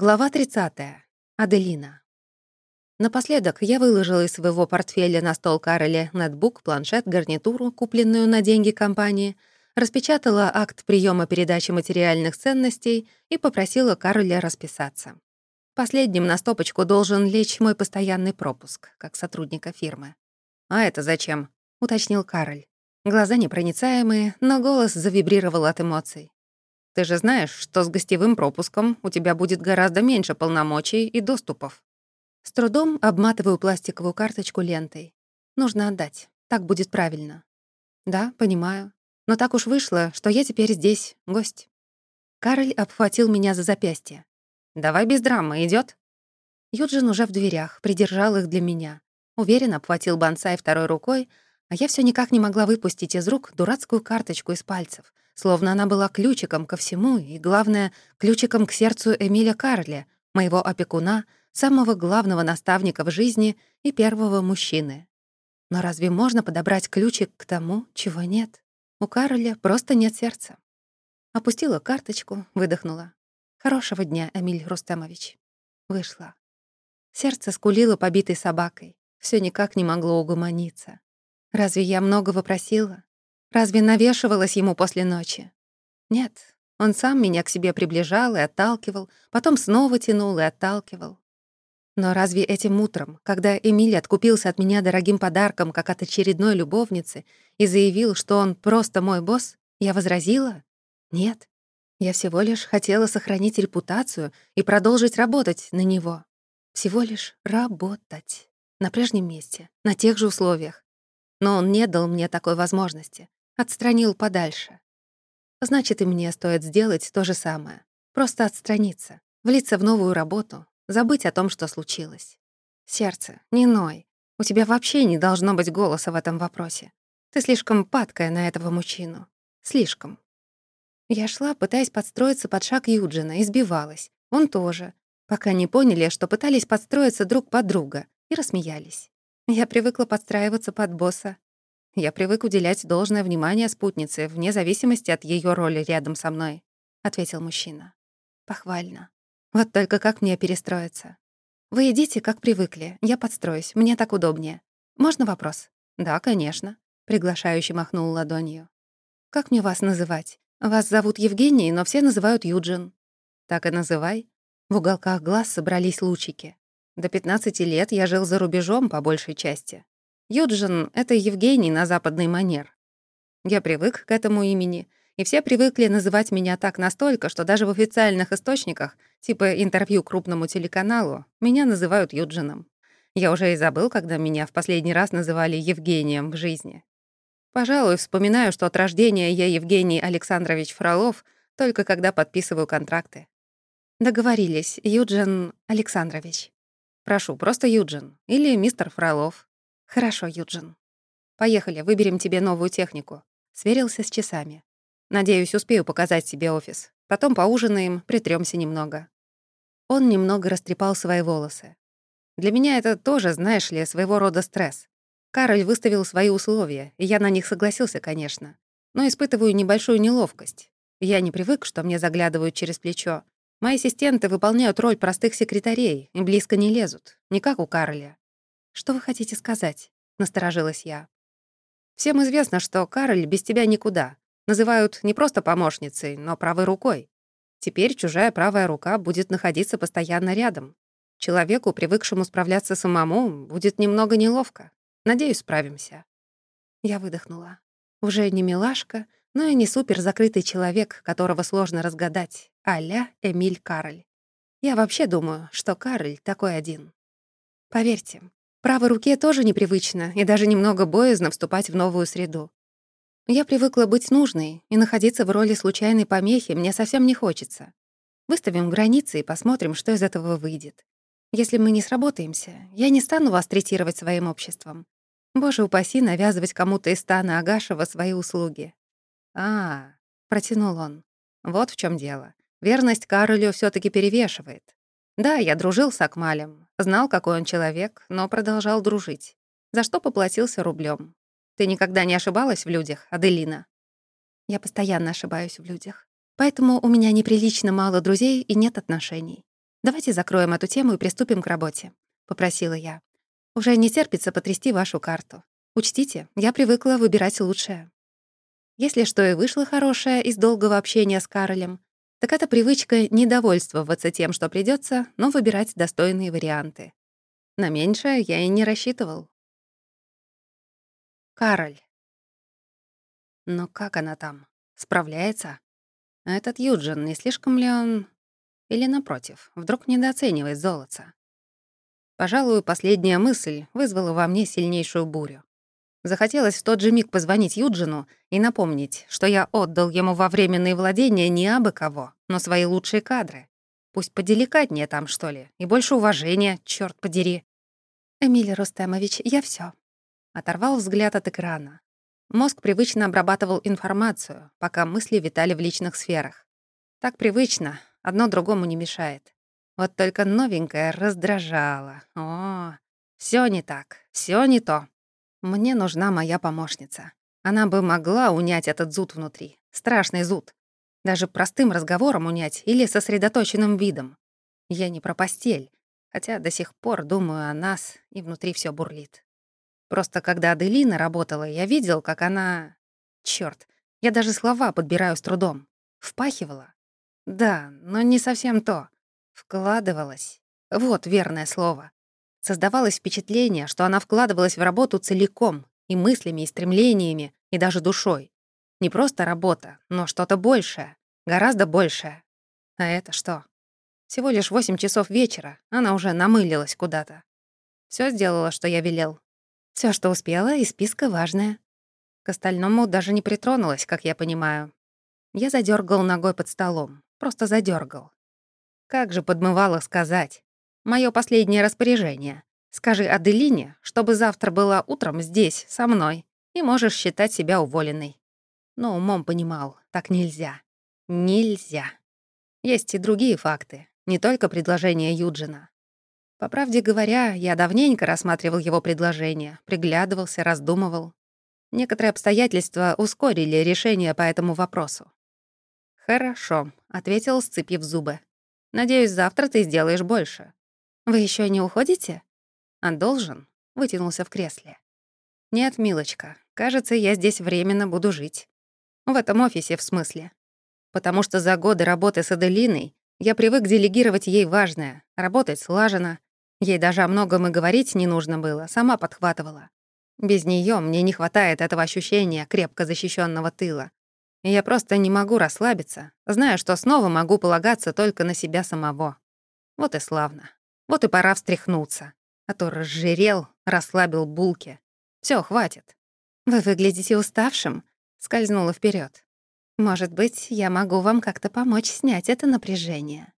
Глава 30. Аделина. Напоследок я выложила из своего портфеля на стол Кароле нетбук, планшет, гарнитуру, купленную на деньги компании, распечатала акт приема передачи материальных ценностей и попросила Кароле расписаться. Последним на стопочку должен лечь мой постоянный пропуск, как сотрудника фирмы. «А это зачем?» — уточнил Кароль. Глаза непроницаемые, но голос завибрировал от эмоций. Ты же знаешь, что с гостевым пропуском у тебя будет гораздо меньше полномочий и доступов. С трудом обматываю пластиковую карточку лентой. Нужно отдать. Так будет правильно. Да, понимаю. Но так уж вышло, что я теперь здесь, гость. Кароль обхватил меня за запястье. «Давай без драмы, идет. Юджин уже в дверях, придержал их для меня. Уверенно обхватил бонсай второй рукой, а я все никак не могла выпустить из рук дурацкую карточку из пальцев, словно она была ключиком ко всему и, главное, ключиком к сердцу Эмиля Карли, моего опекуна, самого главного наставника в жизни и первого мужчины. Но разве можно подобрать ключик к тому, чего нет? У Кароля просто нет сердца. Опустила карточку, выдохнула. «Хорошего дня, Эмиль Рустемович». Вышла. Сердце скулило побитой собакой. Все никак не могло угомониться. Разве я многого просила? Разве навешивалась ему после ночи? Нет, он сам меня к себе приближал и отталкивал, потом снова тянул и отталкивал. Но разве этим утром, когда Эмиль откупился от меня дорогим подарком, как от очередной любовницы, и заявил, что он просто мой босс, я возразила? Нет. Я всего лишь хотела сохранить репутацию и продолжить работать на него. Всего лишь работать. На прежнем месте, на тех же условиях, но он не дал мне такой возможности. Отстранил подальше. Значит, и мне стоит сделать то же самое. Просто отстраниться, влиться в новую работу, забыть о том, что случилось. Сердце, не ной. У тебя вообще не должно быть голоса в этом вопросе. Ты слишком падкая на этого мужчину. Слишком. Я шла, пытаясь подстроиться под шаг Юджина, и сбивалась. Он тоже. Пока не поняли, что пытались подстроиться друг под друга, и рассмеялись. Я привыкла подстраиваться под босса. Я привык уделять должное внимание спутнице, вне зависимости от ее роли рядом со мной», — ответил мужчина. «Похвально. Вот только как мне перестроиться? Вы идите, как привыкли. Я подстроюсь. Мне так удобнее. Можно вопрос?» «Да, конечно», — приглашающий махнул ладонью. «Как мне вас называть? Вас зовут Евгений, но все называют Юджин». «Так и называй». В уголках глаз собрались лучики. До 15 лет я жил за рубежом по большей части. Юджин — это Евгений на западный манер. Я привык к этому имени, и все привыкли называть меня так настолько, что даже в официальных источниках, типа интервью крупному телеканалу, меня называют Юджином. Я уже и забыл, когда меня в последний раз называли Евгением в жизни. Пожалуй, вспоминаю, что от рождения я Евгений Александрович Фролов, только когда подписываю контракты. Договорились, Юджин Александрович. Прошу, просто Юджин. Или мистер Фролов. Хорошо, Юджин. Поехали, выберем тебе новую технику. Сверился с часами. Надеюсь, успею показать тебе офис. Потом поужинаем, притрёмся немного. Он немного растрепал свои волосы. Для меня это тоже, знаешь ли, своего рода стресс. Кароль выставил свои условия, и я на них согласился, конечно. Но испытываю небольшую неловкость. Я не привык, что мне заглядывают через плечо, Мои ассистенты выполняют роль простых секретарей и близко не лезут, не как у Кароля. «Что вы хотите сказать?» — насторожилась я. «Всем известно, что Кароль без тебя никуда. Называют не просто помощницей, но правой рукой. Теперь чужая правая рука будет находиться постоянно рядом. Человеку, привыкшему справляться самому, будет немного неловко. Надеюсь, справимся». Я выдохнула. Уже не милашка, но и не супер закрытый человек, которого сложно разгадать, а-ля Эмиль Кароль. Я вообще думаю, что Кароль такой один. Поверьте, правой руке тоже непривычно и даже немного боязно вступать в новую среду. Я привыкла быть нужной, и находиться в роли случайной помехи мне совсем не хочется. Выставим границы и посмотрим, что из этого выйдет. Если мы не сработаемся, я не стану вас третировать своим обществом. Боже упаси навязывать кому-то из стана Агашева свои услуги. «А, — протянул он, — вот в чем дело. Верность Каролю все таки перевешивает. Да, я дружил с Акмалем, знал, какой он человек, но продолжал дружить. За что поплатился рублем. Ты никогда не ошибалась в людях, Аделина? Я постоянно ошибаюсь в людях. Поэтому у меня неприлично мало друзей и нет отношений. давайте закроем эту тему и приступим к работе», — попросила я. «Уже не терпится потрясти вашу карту. Учтите, я привыкла выбирать лучшее». Если что и вышло хорошее из долгого общения с Каролем, так это привычка недовольствоваться тем, что придется, но выбирать достойные варианты. На меньшее я и не рассчитывал. Кароль. Но как она там? Справляется? А этот Юджин, не слишком ли он... Или, напротив, вдруг недооценивает золото? Пожалуй, последняя мысль вызвала во мне сильнейшую бурю. Захотелось в тот же миг позвонить Юджину и напомнить, что я отдал ему во временные владения не абы кого, но свои лучшие кадры. Пусть поделикатнее там, что ли, и больше уважения, черт подери. «Эмилий Рустемович, я все. Оторвал взгляд от экрана. Мозг привычно обрабатывал информацию, пока мысли витали в личных сферах. Так привычно, одно другому не мешает. Вот только новенькое раздражало. О, все не так, все не то. Мне нужна моя помощница. Она бы могла унять этот зуд внутри. Страшный зуд. Даже простым разговором унять или сосредоточенным видом. Я не про постель, хотя до сих пор думаю о нас, и внутри все бурлит. Просто когда Аделина работала, я видел, как она... Чёрт, я даже слова подбираю с трудом. Впахивала. Да, но не совсем то. Вкладывалась. Вот верное слово. Создавалось впечатление, что она вкладывалась в работу целиком, и мыслями, и стремлениями, и даже душой. Не просто работа, но что-то большее, гораздо большее. А это что? Всего лишь восемь часов вечера, она уже намылилась куда-то. Все сделала, что я велел. Все, что успела, из списка важное. К остальному даже не притронулась, как я понимаю. Я задергал ногой под столом, просто задергал. Как же подмывало сказать. Мое последнее распоряжение. Скажи Аделине, чтобы завтра была утром здесь, со мной, и можешь считать себя уволенной. Но умом понимал, так нельзя. Нельзя. Есть и другие факты, не только предложение Юджина. По правде говоря, я давненько рассматривал его предложение, приглядывался, раздумывал. Некоторые обстоятельства ускорили решение по этому вопросу. «Хорошо», — ответил, сцепив зубы. «Надеюсь, завтра ты сделаешь больше. «Вы еще не уходите?» «А должен?» — вытянулся в кресле. «Нет, милочка, кажется, я здесь временно буду жить. В этом офисе, в смысле. Потому что за годы работы с Аделиной я привык делегировать ей важное, работать слаженно. Ей даже о многом и говорить не нужно было, сама подхватывала. Без нее мне не хватает этого ощущения крепко защищенного тыла. Я просто не могу расслабиться, зная, что снова могу полагаться только на себя самого. Вот и славно. Вот и пора встряхнуться. А то разжирел, расслабил булки. Все, хватит. Вы выглядите уставшим, скользнула вперед. Может быть, я могу вам как-то помочь снять это напряжение.